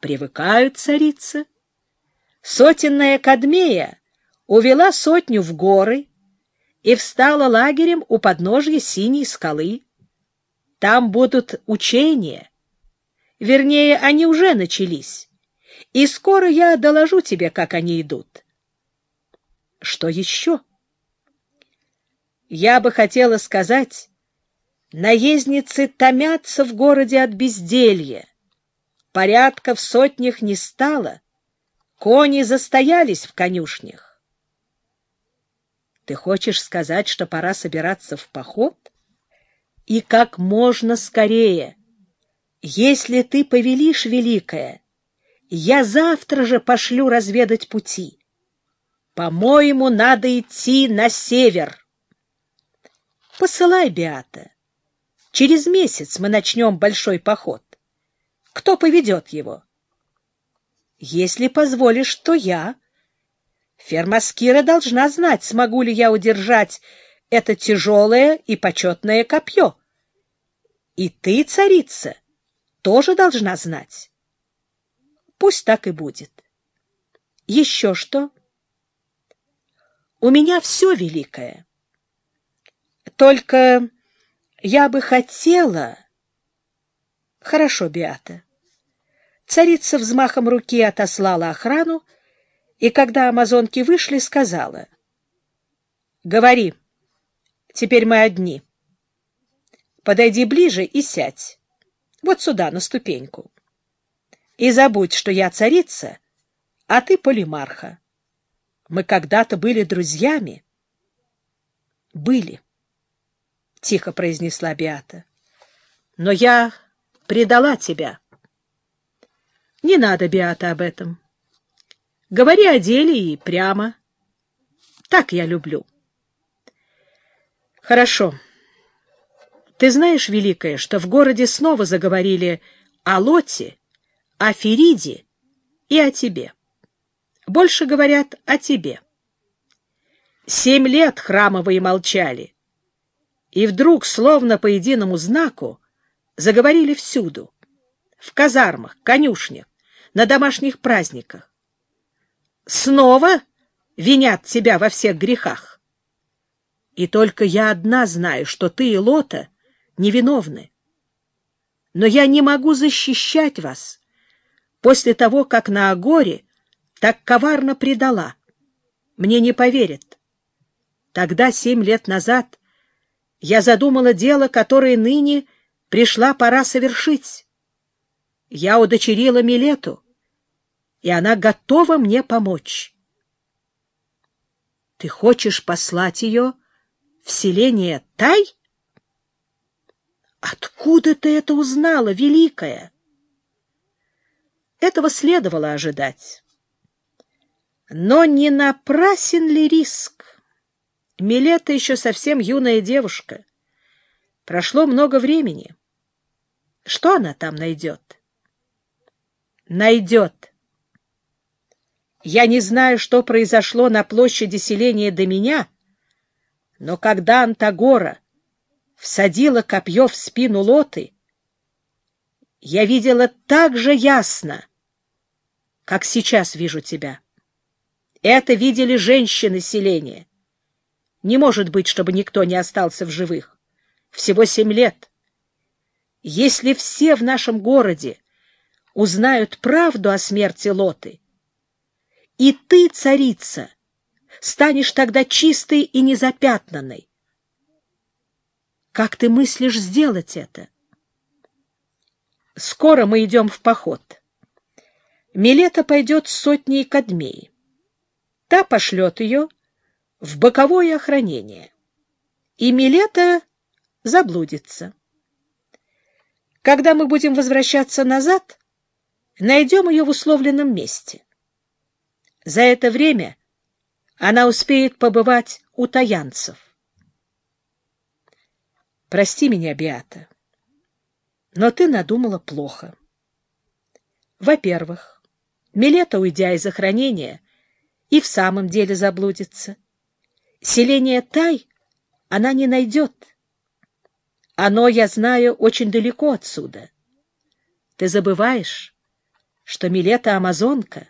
Привыкают, царица. Сотенная Кадмея увела сотню в горы и встала лагерем у подножья синей скалы. Там будут учения. Вернее, они уже начались. И скоро я доложу тебе, как они идут. Что еще? Я бы хотела сказать, наездницы томятся в городе от безделья. Порядка в сотнях не стало. Кони застоялись в конюшнях. Ты хочешь сказать, что пора собираться в поход? И как можно скорее. Если ты повелишь, Великая, я завтра же пошлю разведать пути. По-моему, надо идти на север. Посылай, Биата. Через месяц мы начнем большой поход. Кто поведет его? Если позволишь, то я. Фермаскира должна знать, смогу ли я удержать это тяжелое и почетное копье. И ты, царица, тоже должна знать. Пусть так и будет. Еще что? У меня все великое. Только я бы хотела... Хорошо, Биата. Царица взмахом руки отослала охрану, и когда амазонки вышли, сказала. — Говори, теперь мы одни. Подойди ближе и сядь. Вот сюда, на ступеньку. И забудь, что я царица, а ты полимарха. Мы когда-то были друзьями. — Были, — тихо произнесла Биата. — Но я предала тебя. — не надо, Биата, об этом. Говори о деле и прямо. Так я люблю. Хорошо. Ты знаешь, Великая, что в городе снова заговорили о Лоте, о Фериде и о тебе. Больше говорят о тебе. Семь лет храмовые молчали, и вдруг, словно по единому знаку, заговорили всюду — в казармах, конюшнях, на домашних праздниках. Снова винят тебя во всех грехах. И только я одна знаю, что ты и Лота невиновны. Но я не могу защищать вас после того, как на Агоре так коварно предала. Мне не поверят. Тогда, семь лет назад, я задумала дело, которое ныне пришла пора совершить. Я удочерила Милету, и она готова мне помочь. Ты хочешь послать ее в селение Тай? Откуда ты это узнала, Великая? Этого следовало ожидать. Но не напрасен ли риск? Милета еще совсем юная девушка. Прошло много времени. Что она там найдет? Найдет. Я не знаю, что произошло на площади селения до меня, но когда Антагора всадила копье в спину Лоты, я видела так же ясно, как сейчас вижу тебя. Это видели женщины селения. Не может быть, чтобы никто не остался в живых. Всего семь лет. Если все в нашем городе узнают правду о смерти Лоты. И ты, царица, станешь тогда чистой и незапятнанной. Как ты мыслишь сделать это? Скоро мы идем в поход. Милета пойдет с сотней кадмей. Та пошлет ее в боковое охранение. И Милета заблудится. Когда мы будем возвращаться назад, найдем ее в условленном месте. За это время она успеет побывать у таянцев. Прости меня, Биата, но ты надумала плохо. Во-первых, Милета, уйдя из охранения, и в самом деле заблудится. Селение Тай она не найдет. Оно, я знаю, очень далеко отсюда. Ты забываешь, что Милета-амазонка